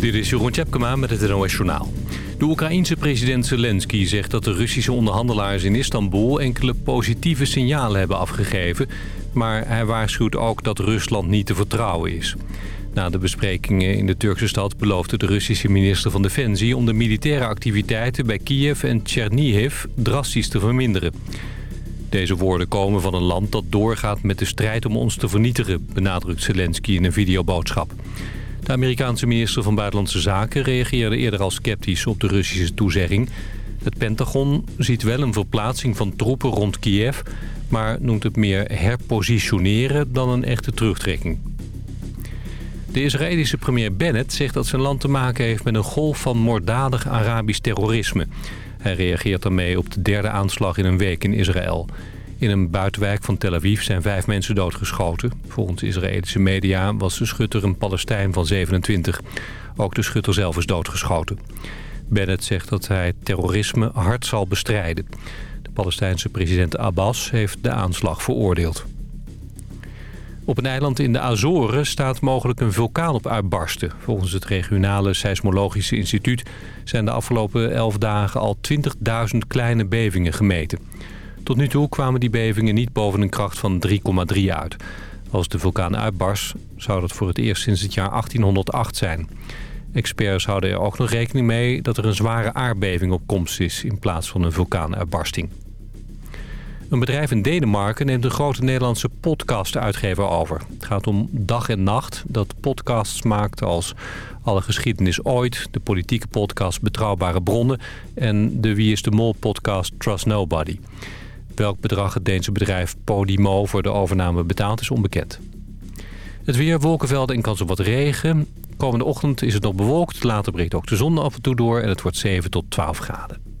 Dit is Jeroen Tjepkema met het NOS Journaal. De Oekraïense president Zelensky zegt dat de Russische onderhandelaars in Istanbul... enkele positieve signalen hebben afgegeven... maar hij waarschuwt ook dat Rusland niet te vertrouwen is. Na de besprekingen in de Turkse stad beloofde de Russische minister van Defensie... om de militaire activiteiten bij Kiev en Chernihiv drastisch te verminderen. Deze woorden komen van een land dat doorgaat met de strijd om ons te vernietigen... benadrukt Zelensky in een videoboodschap. De Amerikaanse minister van Buitenlandse Zaken reageerde eerder al sceptisch op de Russische toezegging. Het Pentagon ziet wel een verplaatsing van troepen rond Kiev... maar noemt het meer herpositioneren dan een echte terugtrekking. De Israëlische premier Bennett zegt dat zijn land te maken heeft met een golf van moorddadig Arabisch terrorisme. Hij reageert daarmee op de derde aanslag in een week in Israël. In een buitenwijk van Tel Aviv zijn vijf mensen doodgeschoten. Volgens Israëlische media was de schutter een Palestijn van 27. Ook de schutter zelf is doodgeschoten. Bennett zegt dat hij terrorisme hard zal bestrijden. De Palestijnse president Abbas heeft de aanslag veroordeeld. Op een eiland in de Azoren staat mogelijk een vulkaan op uitbarsten. Volgens het regionale seismologische instituut zijn de afgelopen 11 dagen al 20.000 kleine bevingen gemeten. Tot nu toe kwamen die bevingen niet boven een kracht van 3,3 uit. Als de vulkaan uitbarst zou dat voor het eerst sinds het jaar 1808 zijn. Experts houden er ook nog rekening mee dat er een zware aardbeving op komst is... in plaats van een vulkaanuitbarsting. Een bedrijf in Denemarken neemt een grote Nederlandse podcast-uitgever over. Het gaat om Dag en Nacht, dat podcasts maakt als Alle Geschiedenis Ooit... de politieke podcast Betrouwbare Bronnen... en de Wie is de Mol podcast Trust Nobody. Welk bedrag het Deense bedrijf Podimo voor de overname betaalt is onbekend. Het weer, wolkenvelden en kans op wat regen. Komende ochtend is het nog bewolkt. Later breekt ook de zon af en toe door en het wordt 7 tot 12 graden.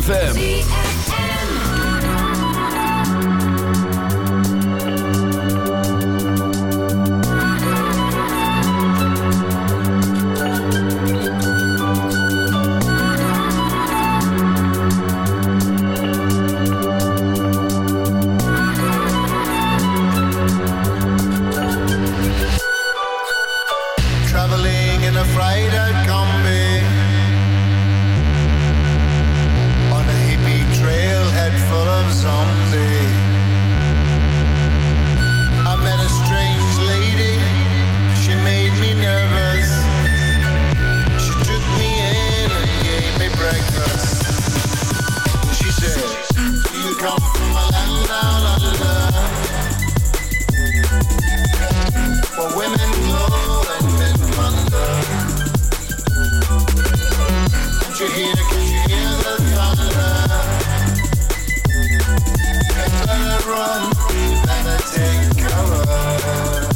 ZFM. Run, you better take cover.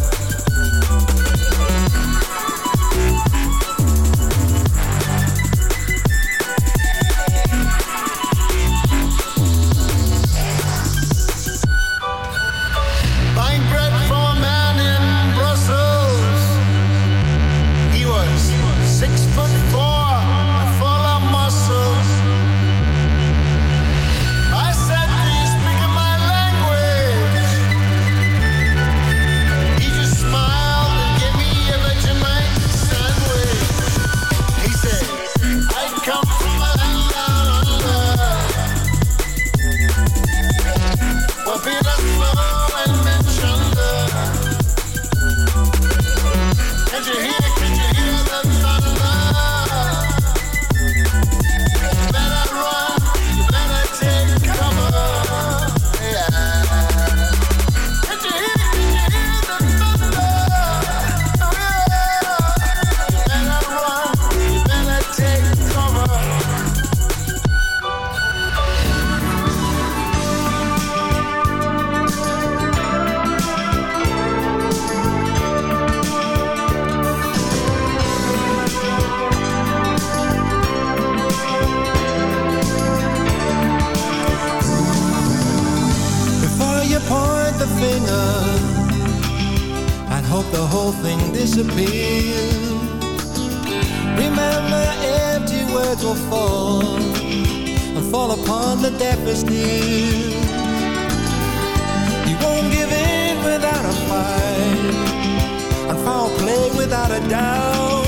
Without a doubt.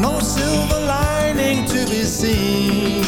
No silver lining to be seen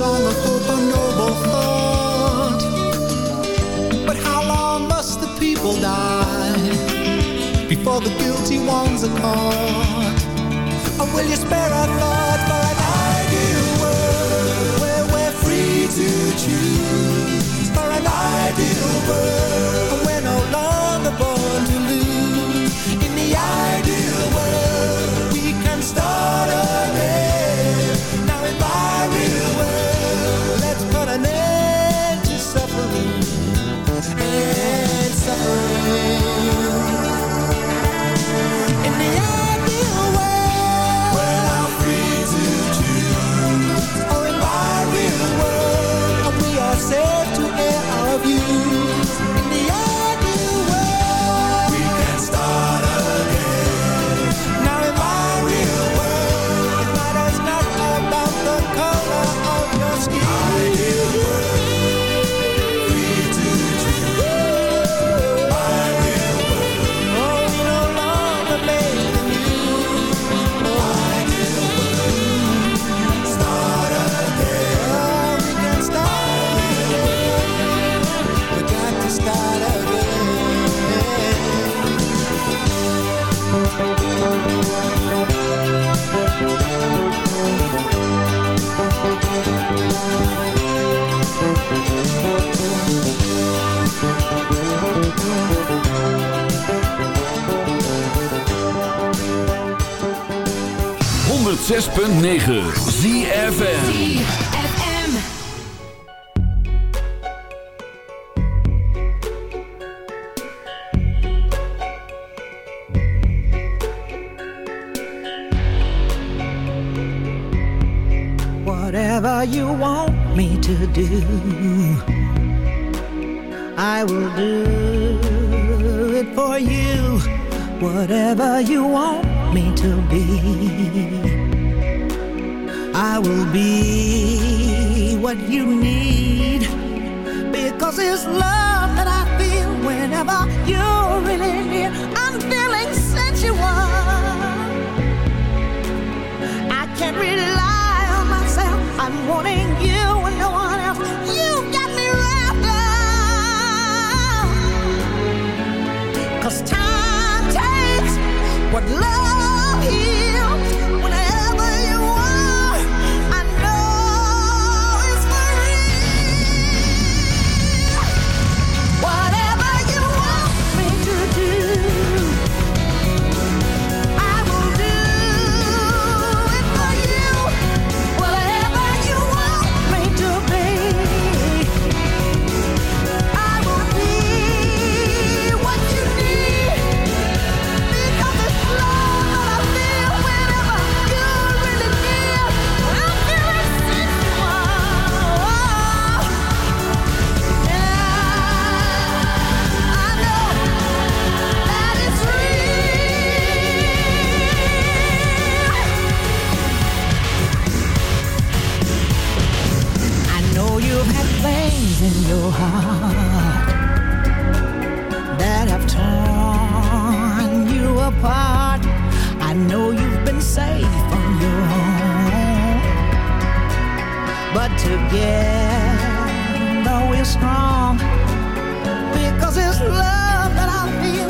Song of hope, a noble thought. But how long must the people die before the guilty ones are caught? Or will you spare a thought for an ideal world where we're free to choose? For an ideal world where we're no longer born to lose. In the ideal 106.9 ZFM Whatever you want me to do, I will do it for you. Whatever you want me to be. I will be what you need. Because it's love that I feel whenever you're really near. I'm feeling sensual. I can't rely on myself. I'm wanting you tied together. We're strong because it's love that I feel.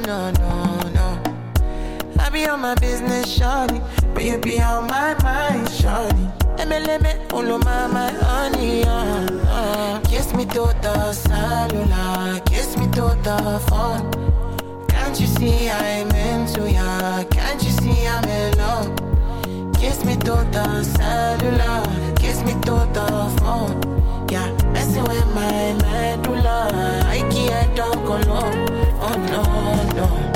no, no, no. I be on my business, shawty, but you be on my mind, shawty. MLM, follow my, my honey, uh, uh. Kiss me to the cellular, kiss me to the phone. Can't you see I'm into ya? Can't you see I'm in love? Kiss me to the cellular, kiss me to the phone. Messing with my medulla. I can't talk alone. Oh no, no.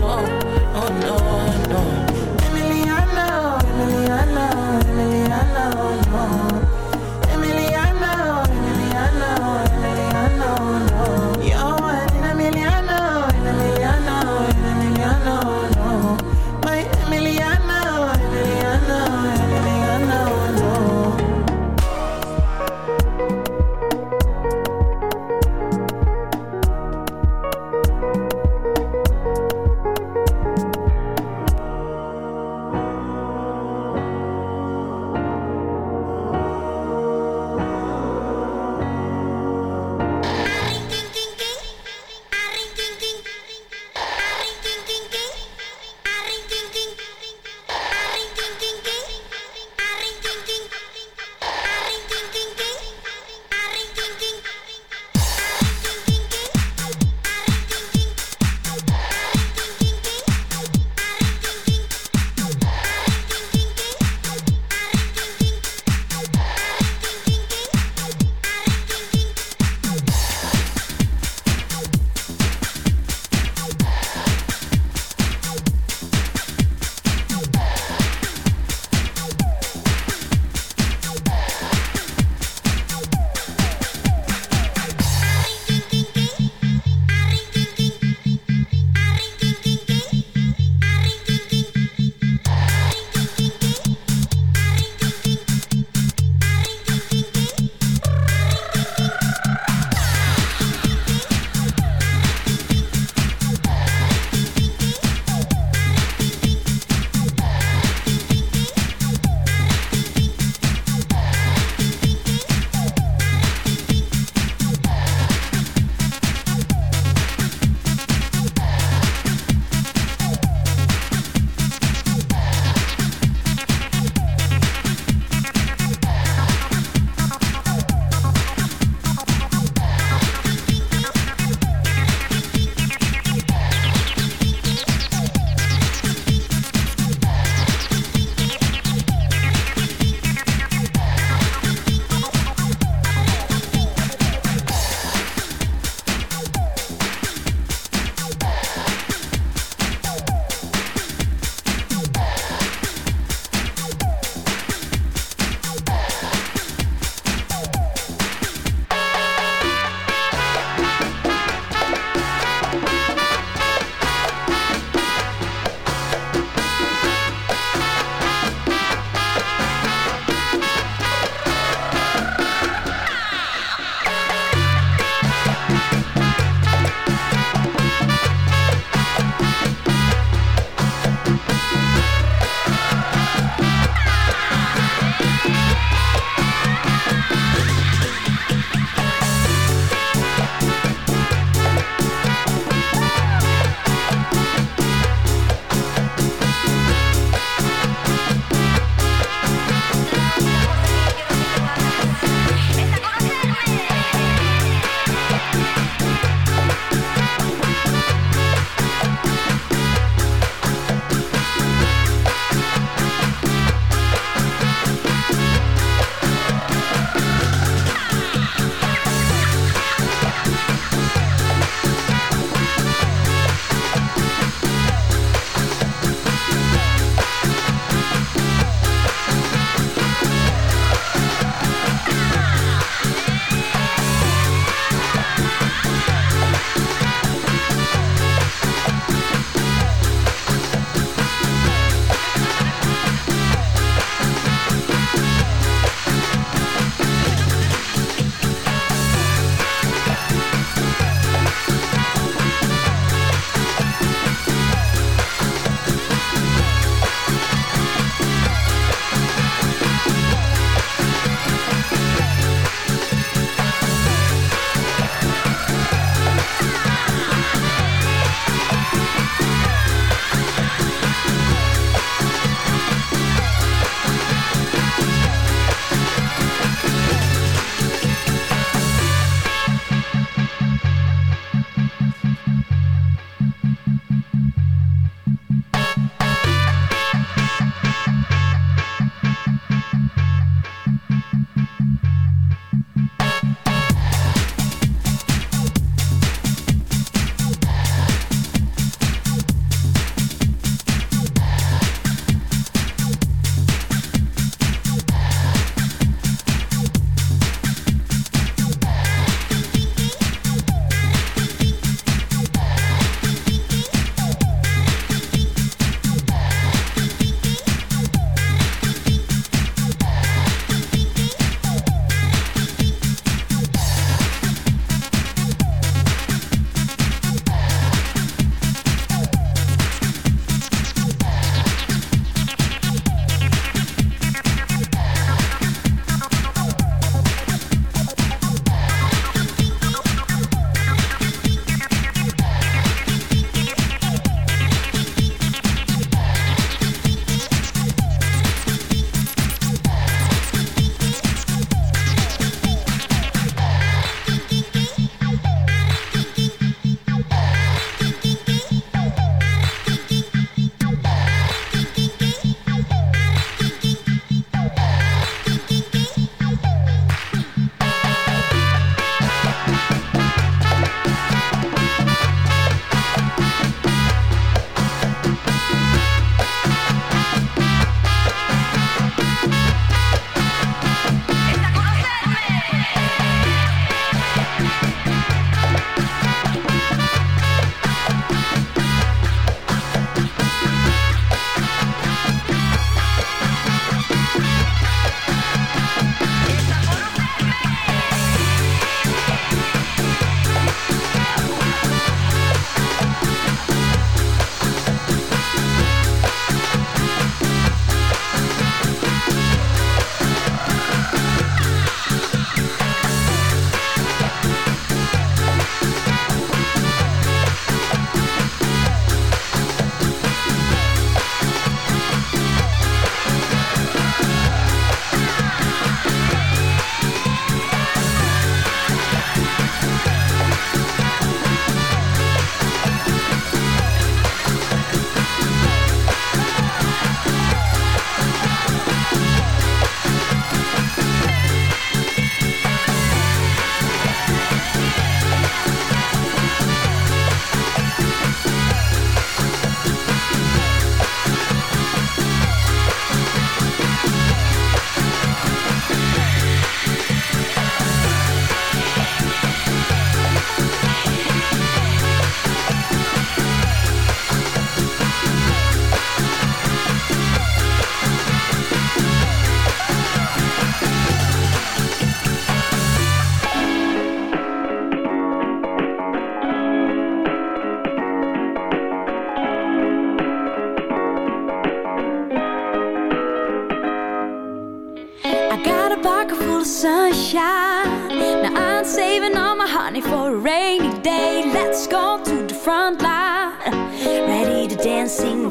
alone.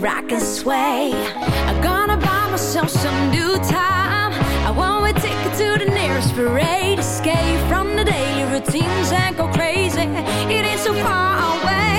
rock and sway. I'm gonna buy myself some new time. I want a ticket to the nearest parade. Escape from the daily routines and go crazy. It is so far away.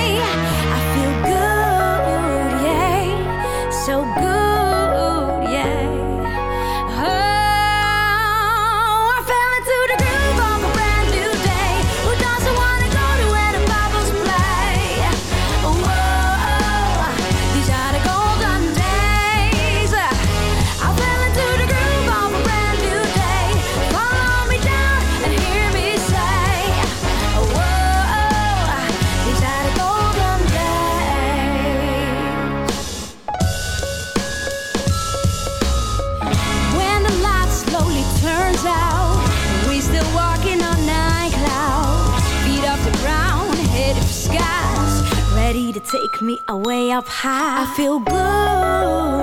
away up high. I feel good.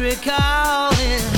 Recalling